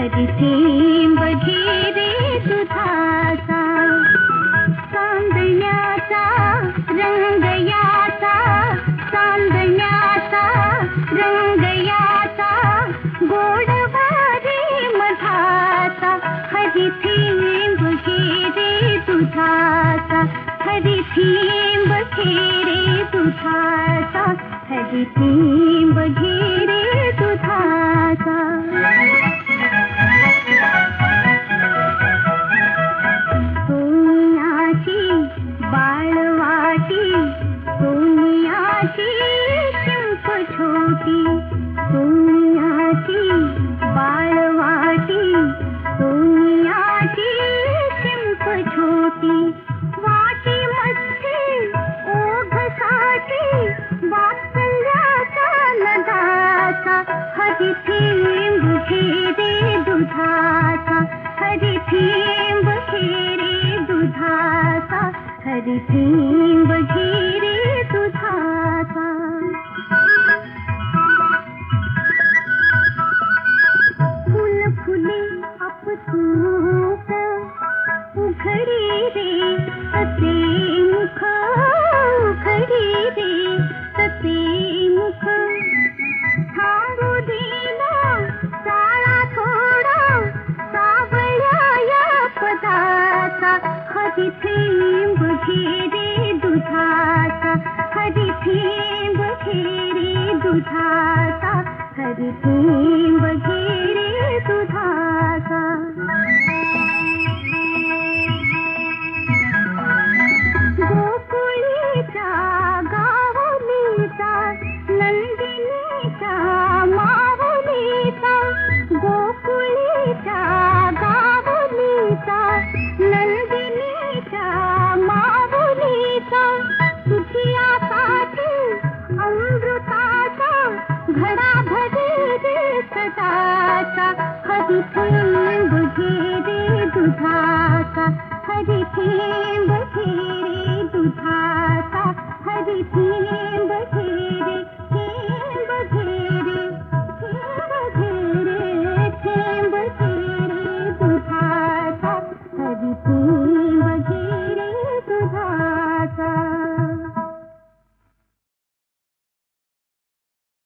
ہری تھیمیرے ساندیا تھا رنگ یا تھا سند یا تھا رنگ یا تھا گوڑ بھاری مطاتا ہری تھیم گیری ہری تھیم ہری تھیم بے دا ہری تھیم بیرے دھا سا ہری تھیم بھیر ہری تھیم بھیری دھاتا ہری تھیم بھیری کرتا تھا ہری تھیم بھیرے دھا کا ہری تھیم بھیرے دھا ہری تھیم